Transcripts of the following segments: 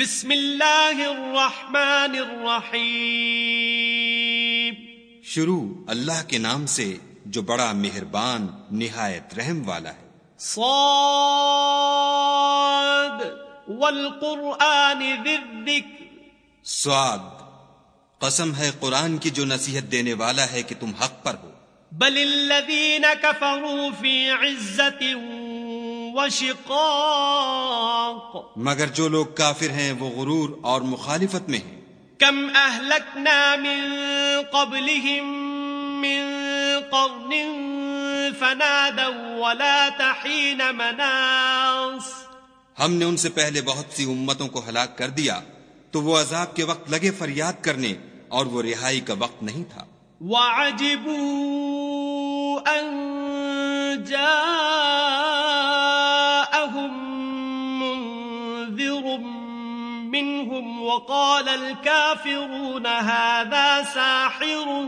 بسم اللہ الرحمن الرحیم۔ شروع اللہ کے نام سے جو بڑا مہربان نہایت رحم والا ہے۔ صاد والقرآن سواد قسم ہے قرآن کی جو نصیحت دینے والا ہے کہ تم حق پر ہو۔ بل الذین کفروا فی عزت وشقاق. مگر جو لوگ کافر ہیں وہ غرور اور مخالفت میں ہیں۔ کم اہلکنا من قبلهم من قرن فنادوا ولا تحین مناص. ہم نے ان سے پہلے بہت سی امتوں کو ہلاک کر دیا تو وہ عذاب کے وقت لگے فریاد کرنے اور وہ رہائی کا وقت نہیں تھا۔ وعجبوا ان جاءهم منهم وقال الكافرون هذا ساحر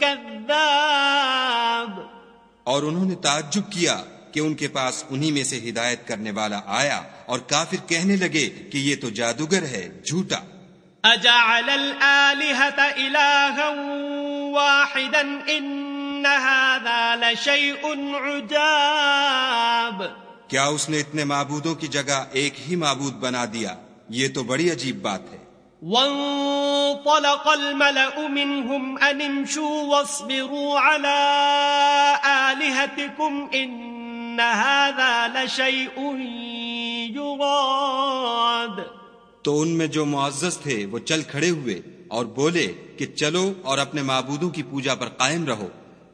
كذاب. اور انہوں نے تعجب کیا کہ ان کے پاس انہی میں سے ہدایت کرنے والا آیا اور کافر کہنے لگے کہ یہ تو جادوگر ہے جھوٹا۔ اجعل الالهة الها واحدا ان هذا لشيء عجاب. کیا اس نے اتنے معبودوں کی جگہ ایک ہی معبود بنا دیا؟ یہ تو بڑی عجیب بات ہے۔ وانطلق الملأ منهم ان امشوا واصبروا على آلهتكم ان هذا لشيء يراد۔ تو ان میں جو معزز تھے وہ چل کھڑے ہوئے اور بولے کہ چلو اور اپنے معبودوں کی پوجا پر قائم رہو۔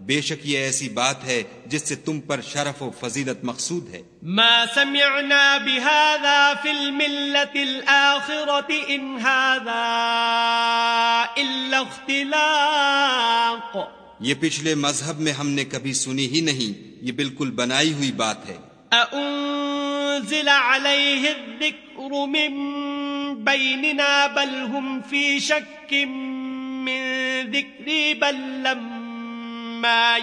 بے شک یہ ایسی بات ہے جس سے تم پر شرف و فضیلت مقصود ہے۔ ما سمعنا بهذا في الملة الآخرة إن هذا إلا اختلاق۔ یہ پچھلے مذہب میں ہم نے کبھی سنی ہی نہیں یہ بالکل بنائی ہوئی بات ہے۔ أأنزل عليه الذكر من بيننا بل هم في شك من ذكري بل لما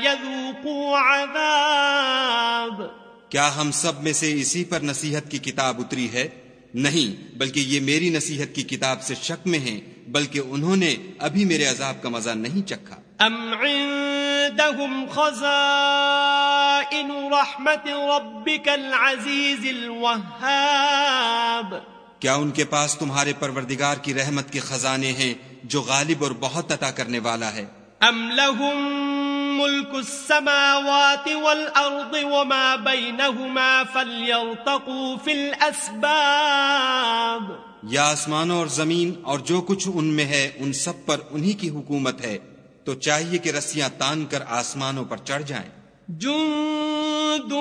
يذوقوا عذاب۔ کیا ہم سب میں سے اسی پر نصیحت کی کتاب اتری ہے؟ نہیں بلکہ یہ میری نصیحت کی کتاب سے شک میں ہیں بلکہ انہوں نے ابھی میرے عذاب کا مزہ نہیں چکھا۔ ام عندهم خزائن رحمت ربك العزيز الوهاب۔ کیا ان کے پاس تمہارے پروردگار کی رحمت کے خزانے ہیں جو غالب اور بہت عطا کرنے والا ہے؟ ام لهم ملك السماوات والارض وما بينهما فليرتقوا في الاسباب۔ یا آسمانوں اور زمین اور جو کچھ ان میں ہے ان سب پر انہی کی حکومت ہے۔ تو چاہیے کہ رسیاں تان کر آسمانوں پر چڑھ جائیں۔ جند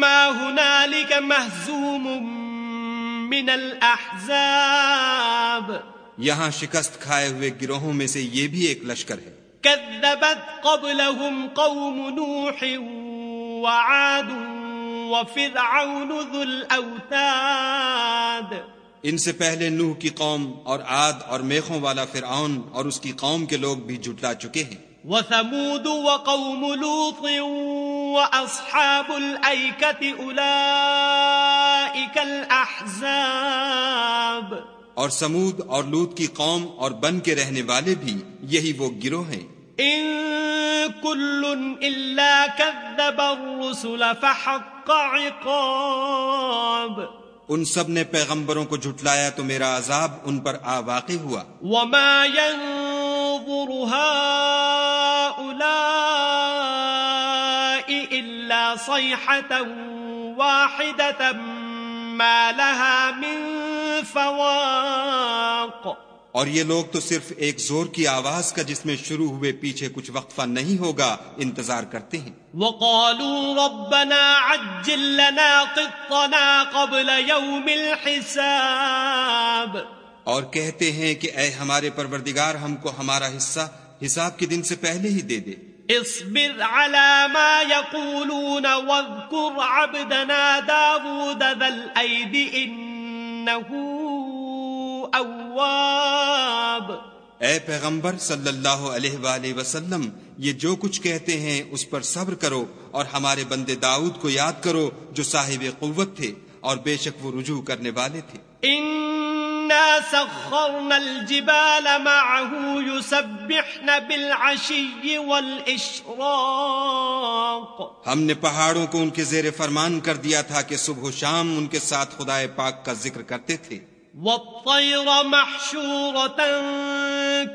ما هنالك مهزوم من الاحزاب۔ یہاں شکست کھائے ہوئے گروہوں میں سے یہ بھی ایک لشکر ہے۔ كذبت قبلهم قوم نوح وعاد وفرعون ذو الاوتاد ان سے پہلے نوح کی قوم اور عاد اور میخوں والا فرعون اور اس کی قوم کے لوگ بھی جھٹلا چکے ہیں۔ وثمود وقوم لوط واصحاب الایکه اولئک الاحزاب اور سمود اور لوت کی قوم اور بن کے رہنے والے بھی یہی وہ گروہ ہیں۔ ان كل الا كذب الرسل فحق عقاب. ان سب نے پیغمبروں کو جھٹلایا تو میرا عذاب ان پر آ واقع ہوا۔ وما ينظر هؤلاء الا صيحه واحده ما لها من فواق. اور یہ لوگ تو صرف ایک زور کی آواز کا جس میں شروع ہوئے پیچھے کچھ وقفہ نہیں ہوگا انتظار کرتے ہیں۔ وقالوا ربنا عجل لنا قطنا قبل يوم الحساب۔ اور کہتے ہیں کہ اے ہمارے پروردگار ہم کو ہمارا حصہ حساب کے دن سے پہلے ہی دے دے۔ اصبر على ما يقولون واذكر عبدنا داود ذا الأيد إنه أواب اے پیغمبر صلی اللہ علیہ وآلہ وسلم یہ جو کچھ کہتے ہیں اس پر صبر کرو اور ہمارے بندے داؤد کو یاد کرو جو صاحب قوت تھے اور بے شک وہ رجوع کرنے والے تھے۔ إنا سخرنا الجبال معه يسبحن بالعشي والإشراق۔ ہم نے پہاڑوں کو ان کے زیر فرمان کر دیا تھا کہ صبح و شام ان کے ساتھ خدائے پاک کا ذکر کرتے تھے۔ والطير محشورة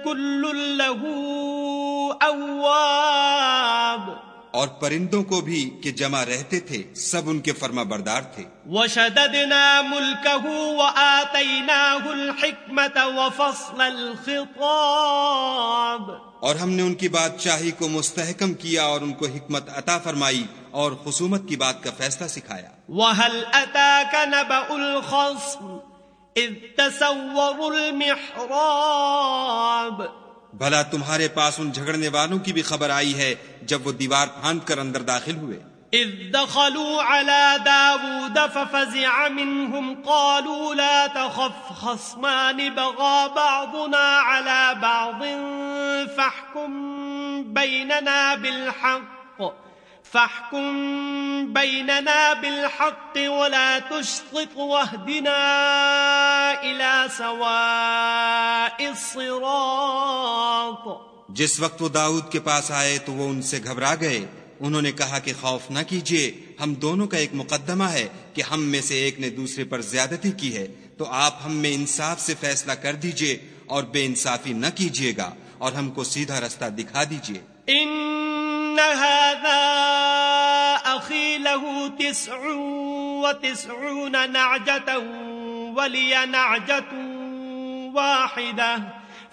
كل له أواب. اور پرندوں کو بھی کہ جمع رہتے تھے سب ان کے فرما بردار تھے۔ وشددنا ملكه وآتيناه الحكمة وفصل الخطاب. اور ہم نے ان کی بادشاہی کو مستحکم کیا اور ان کو حکمت عطا فرمائی اور خصومت کی بات کا فیصلہ سکھایا۔ وهل أتاك نبأ الخصم؟ إذ تسوروا المحراب۔ بھلا تمہارے پاس ان جھگڑنے والوں کی بھی خبر آئی ہے جب وہ دیوار پھاند کر اندر داخل ہوئے۔ إذ دخلوا على داود ففزع منهم قالوا لا تخف خصمان بغى بعضنا على بعض فاحكم بيننا بالحق۔ فاحكم بيننا بالحق ولا تشطط واهدنا إلى سواء الصراط. جس وقت وہ داؤد کے پاس آئے تو وہ ان سے گھبرا گئے۔ انہوں نے کہا کہ خوف نہ کیجیے ہم دونوں کا ایک مقدمہ ہے کہ ہم میں سے ایک نے دوسرے پر زیادتی کی ہے۔ تو آپ ہم میں انصاف سے فیصلہ کر دیجیے اور بے انصافی نہ کیجیے گا اور ہم کو سیدھا رستہ دکھا دیجیے إن هذا أخي له تسع وتسعون نعجة ولي نعجة واحدة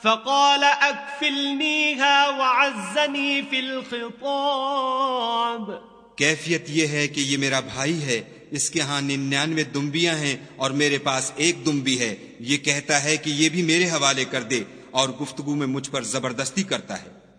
فقال أكفلنيها وعزني في الخطاب کیفیت یہ ہے کہ یہ میرا بھائی ہے۔ اس کے ہاں ننانوے دمبیاں ہیں اور میرے پاس ایک دمبی ہے۔ یہ کہتا ہے کہ یہ بھی میرے حوالے کر دے اور گفتگو میں مجھ پر زبردستی کرتا ہے۔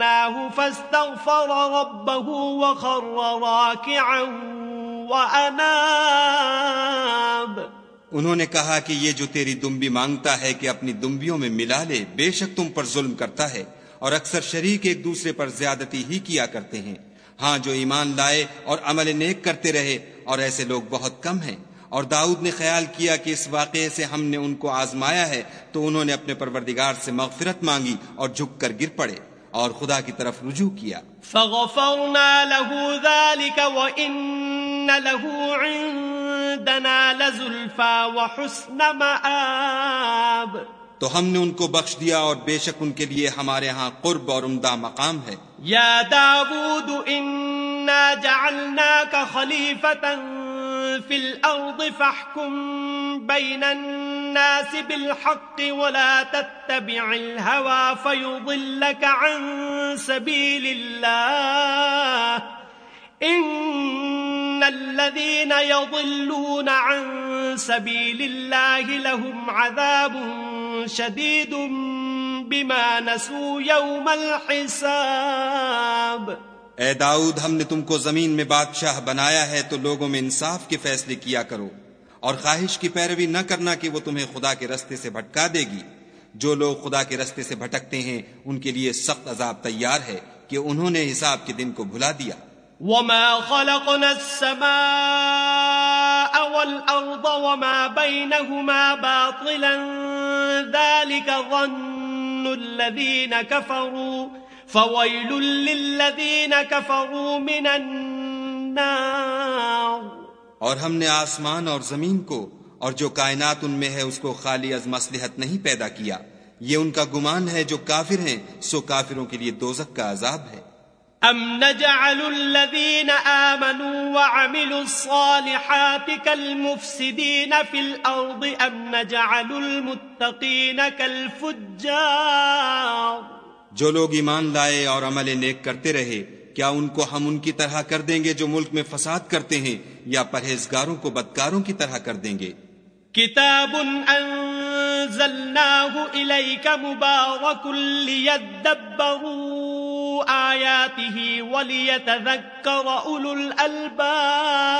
فتناه فاستغفر ربه وخر راكعا وأناب. انہوں نے کہا کہ یہ جو تیری دمبی مانگتا ہے کہ اپنی دمبیوں میں ملا لے، بے شک تم پر ظلم کرتا ہے اور اکثر شریک ایک دوسرے پر زیادتی ہی کیا کرتے ہیں۔ ہاں جو ایمان لائے اور عمل نیک کرتے رہے اور ایسے لوگ بہت کم ہیں۔ اور داؤد نے خیال کیا کہ اس واقعے سے ہم نے ان کو آزمایا ہے تو انہوں نے اپنے پروردگار سے مغفرت مانگی اور جھک کر گر پڑے۔ اور خدا کی طرف رجوع کیا۔ فغفرنا له ذلك وإن له عندنا لزلفى وحسن مآب۔ تو ہم نے ان کو بخش دیا اور بے شک ان کے لیے ہمارے ہاں قرب اور عمدہ مقام ہے۔ يا داود إنا جعلناك خليفة في الأرض فاحكم بين الناس بالحق ولا تتبع الهوى فيضلك عن سبيل الله. إن الذين يضلون عن سبيل الله لهم عذاب شديد بما نسوا يوم الحساب. اے داؤد، ہم نے تم کو زمین میں بادشاہ بنایا ہے تو لوگوں میں انصاف کے فیصلے کیا کرو اور خواہش کی پیروی نہ کرنا کہ وہ تمہیں خدا کے رستے سے بھٹکا دے گی۔ جو لوگ خدا کے رستے سے بھٹکتے ہیں، ان کے لیے سخت عذاب تیار ہے کہ انہوں نے حساب کے دن کو بھلا دیا۔ وما خلقنا السماء والأرض وما بينهما باطلا ذلك ظن الذين كفروا۔ فويل للذين كفروا من النار. اور ہم نے آسمان اور زمین کو اور جو کائنات ان میں ہے اس کو خالی از مصلحت نہیں پیدا کیا۔ یہ ان کا گمان ہے جو کافر ہیں سو کافروں کے لیے دوزک کا عذاب ہے۔ أم نجعل الذين آمنوا وعملوا الصالحات كالمفسدين في الأرض أم نجعل المتقين كالفجار. جو لوگ ایمان لائے اور عمل نیک کرتے رہے کیا ان کو ہم ان کی طرح کر دیں گے جو ملک میں فساد کرتے ہیں یا پرہیزگاروں کو بدکاروں کی طرح کر دیں گے؟ كتاب أنزلناه أنزلناه إليك مبارك ليدبروا آياته وليتذكر أولو الألباب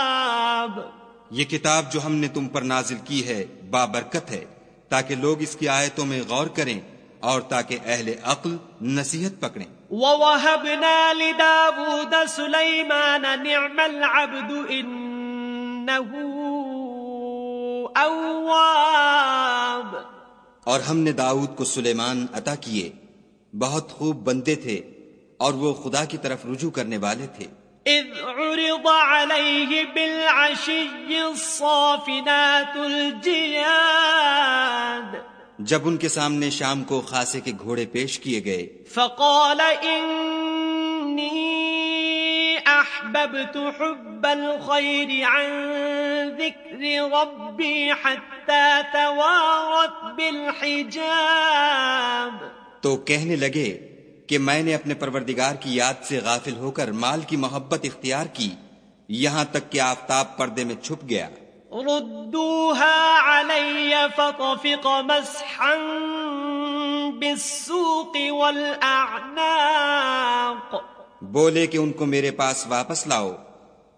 یہ کتاب جو ہم نے تم پر نازل کی ہے بابرکت ہے تاکہ لوگ اس کی آیتوں میں غور کریں اور تاکہ اہل عقل نصیحت پکڑیں۔ ووهبنا لداود سليمان نعم العبد إنه أواب۔ اور ہم نے داؤد کو سلیمان عطا کیے۔ بہت خوب بندے تھے اور وہ خدا کی طرف رجوع کرنے والے تھے۔ إذ عرض عليه بالعشي الصافنات الجياد۔ جب ان کے سامنے شام کو خاصے کے گھوڑے پیش کیے گئے۔ فقال إني أحببت حب الخير عن ذكر ربي حتى توارت بالحجاب۔ تو کہنے لگے کہ میں نے اپنے پروردگار کی یاد سے غافل ہو کر مال کی محبت اختیار کی یہاں تک کہ آفتاب پردے میں چھپ گیا۔ ردوها علي فطفق مسحا بالسوق والأعناق. بولے کہ ان کو میرے پاس واپس لاؤ۔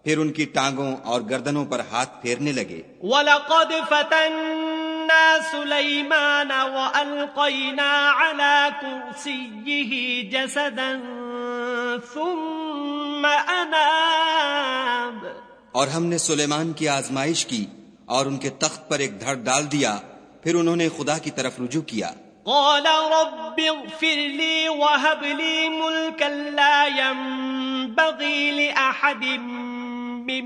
پھر ان کی ٹانگوں اور گردنوں پر ہاتھ پھیرنے لگے۔ ولقد فتنا سليمان وألقينا على كرسيه جسدا ثم أناب۔ اور ہم نے سلیمان کی آزمائش کی اور ان کے تخت پر ایک دھڑ ڈال دیا پھر انہوں نے خدا کی طرف رجوع کیا۔ قال رب اغفر لي وهب لي ملكا لا ينبغي لأحد من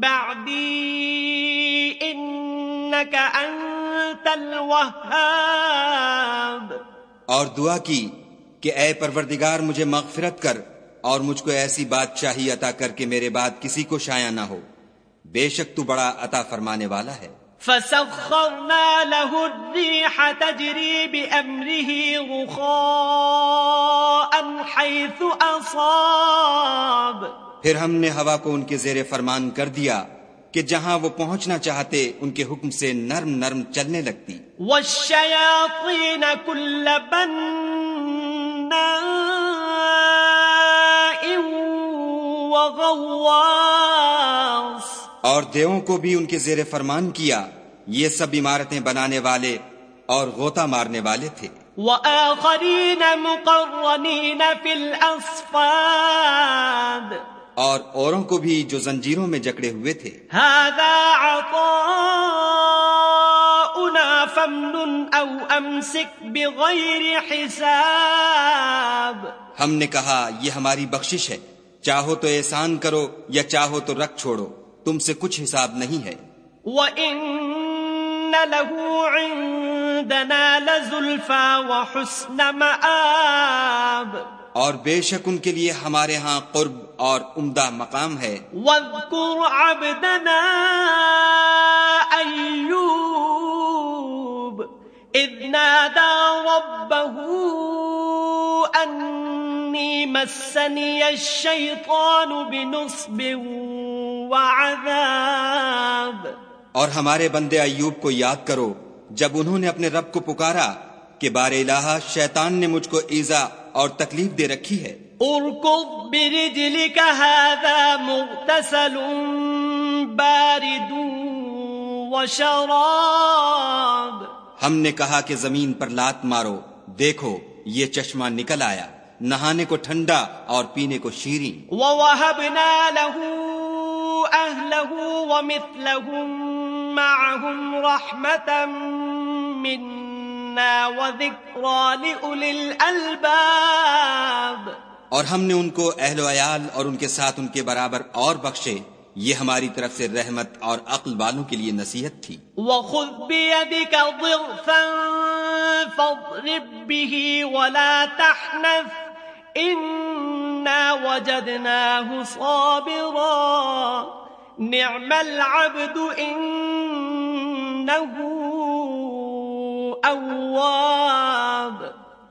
بعدي إنك أنت الوهاب۔ اور دعا کی کہ اے پروردگار مجھے مغفرت کر اور مجھ کو ایسی بادشاہی عطا کر کے میرے بعد کسی کو شایا نہ ہو۔ بے شک تو بڑا عطا فرمانے والا ہے۔ فسخرنا له الريح تجري بأمره رخاء حيث أصاب۔ پھر ہم نے ہوا کو ان کے زیر فرمان کر دیا کہ جہاں وہ پہنچنا چاہتے ان کے حکم سے نرم نرم چلنے لگتی۔ والشياطين كل بناء وغواص۔ اور دیووں کو بھی ان کے زیر فرمان کیا یہ سب عمارتیں بنانے والے اور غوطہ مارنے والے تھے۔ وآخرين مقرنين في الأصفاد اور اوروں کو بھی جو زنجیروں میں جکڑے ہوئے تھے۔ هذا عطاؤنا فامنن أو أمسك بغير حساب۔ ہم نے کہا یہ ہماری بخشش ہے۔ چاہو تو احسان کرو یا چاہو تو رکھ چھوڑو تم سے کچھ حساب نہیں ہے۔ وَإِنَّ لَهُ عِندَنَا لَزُلْفَى وَحُسْنَ مَآب۔ اور بے شک ان کے لیے ہمارے ہاں قرب اور عمدہ مقام ہے۔ واذكر عبدنا أيوب إذ نادى ربه أني مسني الشيطان بنصب وعذاب. اور ہمارے بندے ایوب کو یاد کرو جب انہوں نے اپنے رب کو پکارا کہ بار الہ شیطان نے مجھ کو ایزا اور تکلیف دے رکھی ہے۔ اركض برجلك هذا مغتسل بارد وشراب. ہم نے کہا کہ زمین پر لات مارو دیکھو یہ چشمہ نکل آیا۔ نہانے کو ٹھنڈا اور پینے کو شیریں ووهبنا له أهله ومثلهم معهم رحمة منا وذكرى لأولي الألباب۔ اور ہم نے ان کو اہل و عیال اور ان کے ساتھ ان کے برابر اور بخشے یہ ہماری طرف سے رحمت اور عقل والوں کے لیے نصیحت تھی۔ وخذ بيدك ضغثا فاضرب به ولا تحنث۔ إنا وجدناه صابرا نعم العبد إنه أواب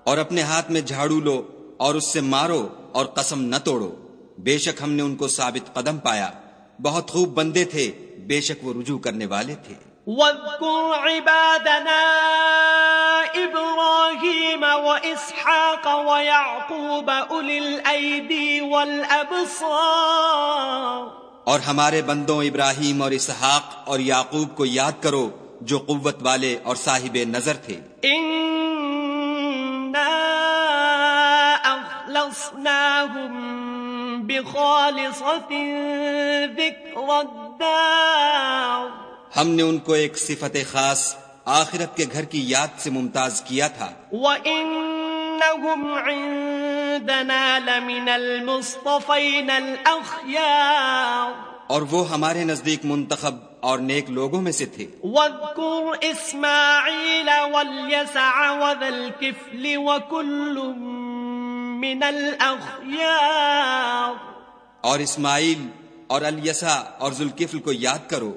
اور اپنے ہاتھ میں جھاڑو لو اور اس سے مارو اور قسم نہ توڑو۔ بے شک ہم نے ان کو ثابت قدم پایا۔ بہت خوب بندے تھے، بے شک وہ رجوع کرنے والے تھے۔ واذكر عبادنا إبراهيم وإسحاق ويعقوب أولي الأيدي والأبصار. اور ہمارے بندوں ابراہیم اور اسحاق اور یعقوب کو یاد کرو جو قوت والے اور صاحب نظر تھے۔ إنا أخلصناهم بخالصة ذكر الدار. ہم نے ان کو ایک صفت خاص آخرت کے گھر کی یاد سے ممتاز کیا تھا۔ وَإِنَّهُمْ عِندَنَا لَمِنَ الْمُصْطَفَيْنَ الْأَخْيَارِ اور وہ ہمارے نزدیک منتخب اور نیک لوگوں میں سے تھے۔ وَاذْكُرْ إِسْمَاعِيلَ وَالْيَسَعَ وَذَا الْكِفْلِ وَكُلٌّ مِّنَ الْأَخْيَارِ اور اسماعیل اور الیسا اور ذوالکفل کو یاد کرو۔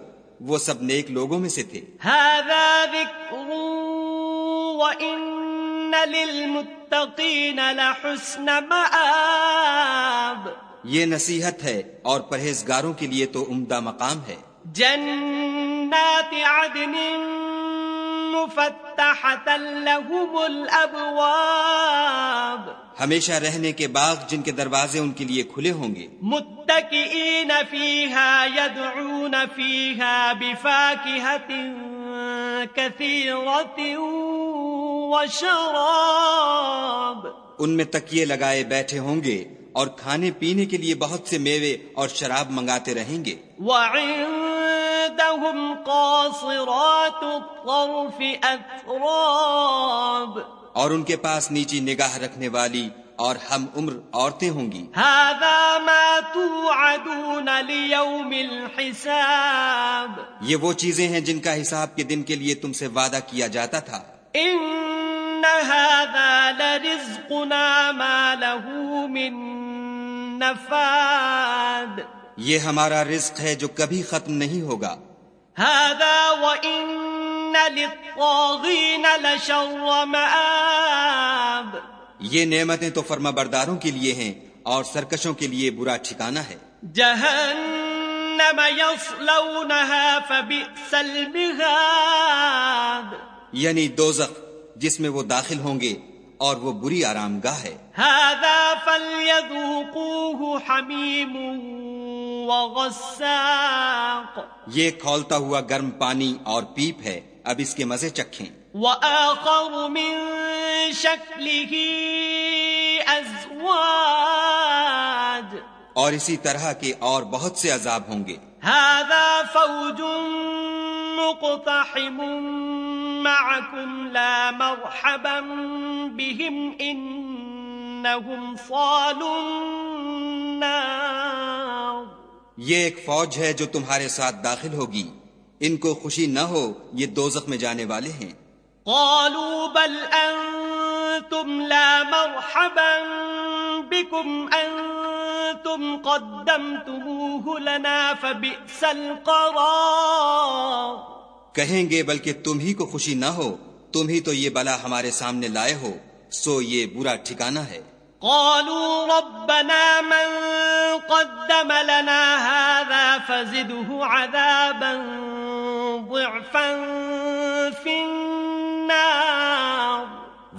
وہ سب نیک لوگوں میں سے تھے۔ هذا ذكر وإن للمتقين لحسن مآب۔ یہ نصیحت ہے اور پرہیزگاروں کے لیے تو عمدہ مقام ہے۔ جنات عدن مفتحة لهم الأبواب۔ ہمیشہ رہنے کے باغ جن کے دروازے ان کے لیے کھلے ہوں گے۔ فيها يدعون فيها بفاكهة كثيرة وشراب ان میں تکیے لگائے بیٹھے ہوں گے اور کھانے پینے کے لیے بہت سے میوے اور شراب منگاتے رہیں گے۔ وعندهم قاصرات الطرف اور ان کے پاس نیچی نگاہ رکھنے والی اور ہم عمر عورتیں ہوں گی۔ هذا ما توعدون ليوم الحساب. یہ وہ چیزیں ہیں جن کا حساب کے دن کے لیے تم سے وعدہ کیا جاتا تھا۔ هذا لرزقنا ما له من نفاد. یہ ہمارا رزق ہے جو کبھی ختم نہیں ہوگا۔ هذا لشر مآب۔ یہ نعمتیں تو فرما برداروں کے لیے ہیں اور سرکشوں کے لیے برا ٹھکانہ ہے۔ جهنم يصلونها فبئس المهاد یعنی دوزخ جس میں وہ داخل ہوں گے اور وہ بری آرام گاہ ہے هذا حميم وغساق۔ یہ کھولتا ہوا گرم پانی اور پیپ ہے۔ اب اس کے مزے چکھیں۔ وآخر من شكله أزواج۔ اور اسی طرح کے اور بہت سے عذاب ہوں گے۔ هذا فوج مقتحم معكم لا مرحبا بهم إنهم صالوا النار۔ یہ ایک فوج ہے جو تمہارے ساتھ داخل ہوگی۔ ان کو خوشی نہ ہو یہ دوزخ میں جانے والے ہیں۔ قالوا بل أنتم لا مرحبا بكم أنتم قدمتموه لنا فبئس القرار۔ کہیں گے بلکہ تم ہی کو خوشی نہ ہو تم ہی تو یہ بلا ہمارے سامنے لائے ہو سو یہ برا ٹھکانہ ہے۔ قالوا ربنا من قدم لنا هذا فزده عذابا ضعفا في النار.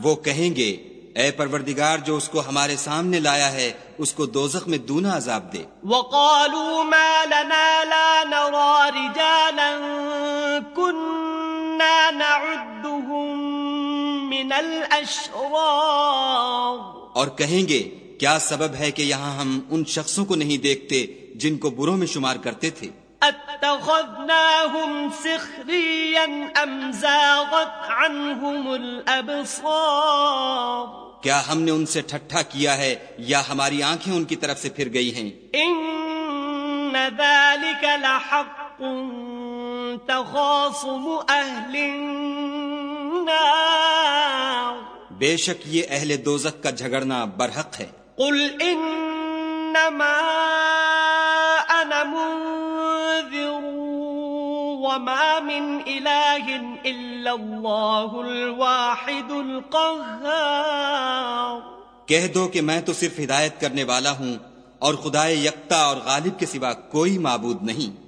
وہ کہیں گے اے پروردگار جو اس کو ہمارے سامنے لایا ہے اس کو دوزخ میں دونا عذاب دے۔ وقالوا ما لنا لا نرى رجالا كنا نعدهم من الأشرار. اور کہیں گے کیا سبب ہے کہ یہاں ہم ان شخصوں کو نہیں دیکھتے جن کو بروں میں شمار کرتے تھے؟ اتخذناهم سخريا أم زاغت عنهم الأبصار؟ کیا ہم نے ان سے ٹھٹھا کیا ہے یا ہماری آنکھیں ان کی طرف سے پھر گئی ہیں؟ إن ذلك لحق تخاصم أهل النار. بے شک یہ اہل دوزخ کا جھگڑنا برحق ہے۔ قل إنما أنا منذر وما من إله إلا الله الواحد القهار۔ کہہ دو کہ میں تو صرف ہدایت کرنے والا ہوں اور خدائے یکتا اور غالب کے سوا کوئی معبود نہیں۔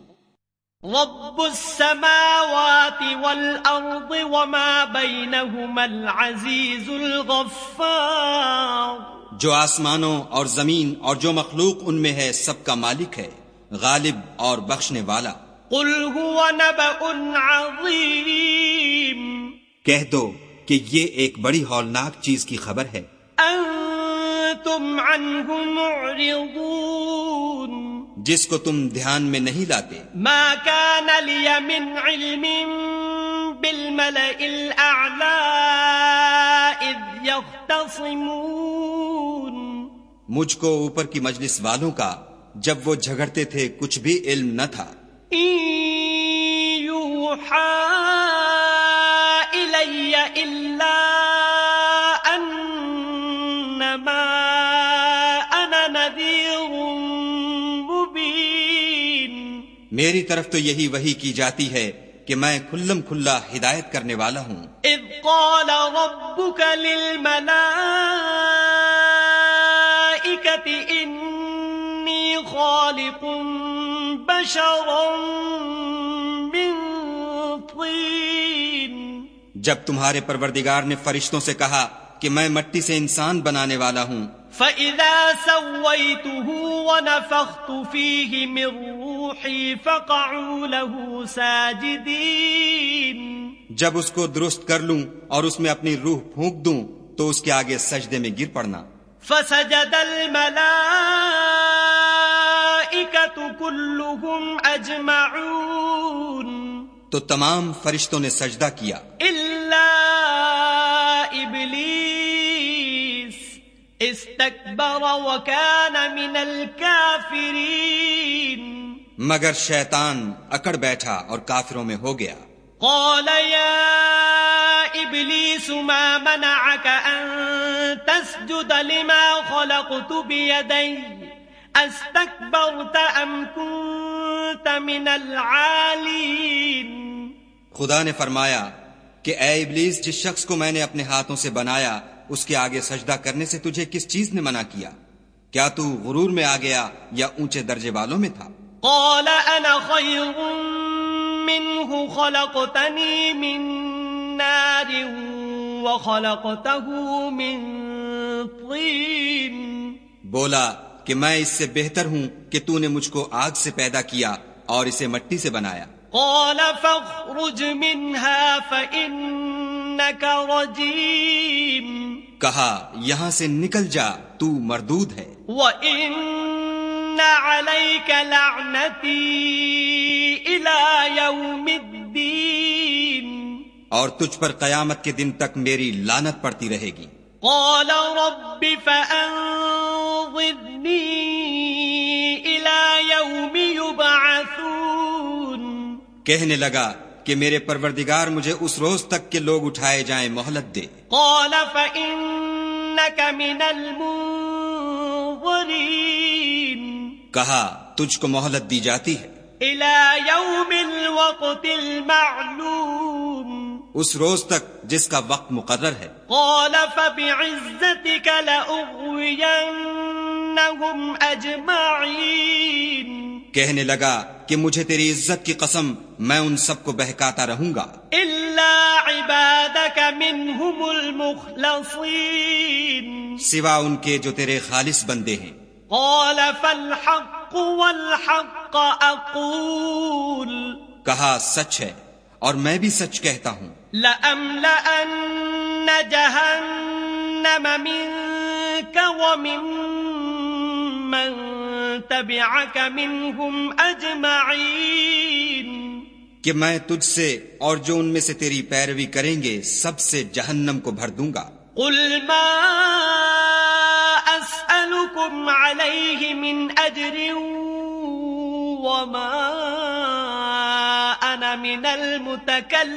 رب السماوات والأرض وما بينهما العزيز الغفار. جو آسمانوں اور زمین اور جو مخلوق ان میں ہے سب کا مالک ہے غالب اور بخشنے والا۔ قل هو نبأ عظيم کہہ دو کہ یہ ایک بڑی ہولناک چیز کی خبر ہے۔ أنتم عنه معرضون. جس کو تم دھیان میں نہیں لاتے۔ ما كان لي من علم بالملئ الأعلى إذ يختصمون۔ مجھ کو اوپر کی مجلس والوں کا جب وہ جھگڑتے تھے کچھ بھی علم نہ تھا۔ إن يوحى إلي إلا میری طرف تو یہی وہی کی جاتی ہے کہ میں کھلم کھلا ہدایت کرنے والا ہوں۔ إذ قال ربك إني خالق بشرا من طين. جب تمہارے پروردگار نے فرشتوں سے کہا کہ میں مٹی سے انسان بنانے والا ہوں۔ فإذا سويته ونفخت فيه من روحي فقعوا له ساجدين. جب اس کو درست کر لوں اور اس میں اپنی روح پھونک دوں تو اس کے آگے سجدے میں گر پڑنا۔ فسجد الملائكة كلهم أجمعون تو تمام فرشتوں نے سجدہ کیا۔ إلا إبليس استكبر وكان من الكافرين مگر شیطان اکڑ بیٹھا اور کافروں میں ہو گیا۔ قال يا إبليس ما منعك أن تسجد لما خلقت بيدي؟ أستكبرت أم كنت من العالين؟ خدا نے فرمایا کہ اے ابلیس جس شخص کو میں نے اپنے ہاتھوں سے بنایا اس کے آگے سجدہ کرنے سے تجھے کس چیز نے منع کیا؟ کیا تو غرور میں آ گیا یا اونچے درجے والوں میں تھا؟ قال أنا خير منه خلقتني من نار وخلقته من طين. بولا کہ میں اس سے بہتر ہوں کہ تو نے مجھ کو آگ سے پیدا کیا اور اسے مٹی سے بنایا۔ قال فاخرج منها فإنك رجيم. کہا یہاں سے نکل جا تو مردود ہے۔ وَإِنَّ عَلَيْكَ لَعْنَتِي إِلَى يَوْمِ الدِّينِ اور تجھ پر قیامت کے دن تک میری لانت پڑتی رہے گی۔ قال رب فأنظرني إلى يوم يبعثون کہنے لگا کہ میرے پروردگار مجھے اس روز تک کے لوگ اٹھائے جائیں مہلت دے۔ قال من کہا تجھ کو مہلت دی جاتی ہے۔ الوقت المعلوم اس روز تک جس کا وقت مقرر ہے۔ قال فبعزتك کہنے لگا کہ مجھے تیری عزت کی قسم میں ان سب کو بہکاتا رہوں گا۔ إلا عبادك منهم المخلصين سوا ان کے جو تیرے خالص بندے ہیں۔ قال فالحق والحق أقول کہا سچ ہے اور میں بھی سچ کہتا ہوں۔ لأملأن جهنم منك ومن من تبعك منهم أجمعين کہ میں تجھ سے اور جو ان میں سے تیری پیروی کریں گے سب سے جہنم کو بھر دوں گا۔ قل ما أسألكم عليه من أجر وما أنا من المتكلفين.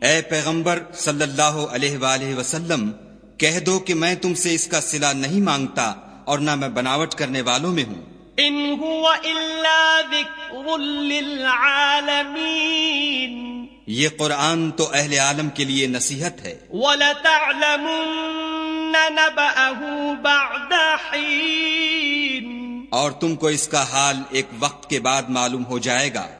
اے پیغمبر صلی اللہ علیہ وآلہ وسلم کہہ دو کہ میں تم سے اس کا صلہ نہیں مانگتا اور نہ میں بناوٹ کرنے والوں میں ہوں۔ إن هو إلا ذكر للعالمين. یہ قرآن تو اہل عالم کے لیے نصیحت ہے۔ ولتعلمن نبأه بعد حين. اور تم کو اس کا حال ایک وقت کے بعد معلوم ہو جائے گا۔